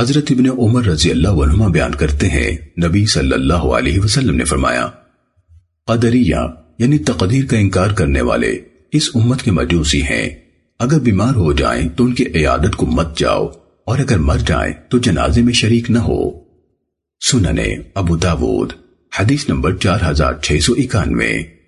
حضرت ابن عمر رضی اللہ عنہما بیان کرتے ہیں، نبی صلی اللہ علیہ وسلم نے فرمایا، قدریہ یعنی تقدیر کا انکار کرنے والے اس امت کے مجوسی ہیں۔ اگر بیمار ہو جائیں تو ان کی عیادت کو مت جاؤ، اور اگر مر جائیں تو جنازے میں شریک نہ ہو۔ سننے ابو داود، حدیث نمبر چار ہزار چھ سو اکانوے۔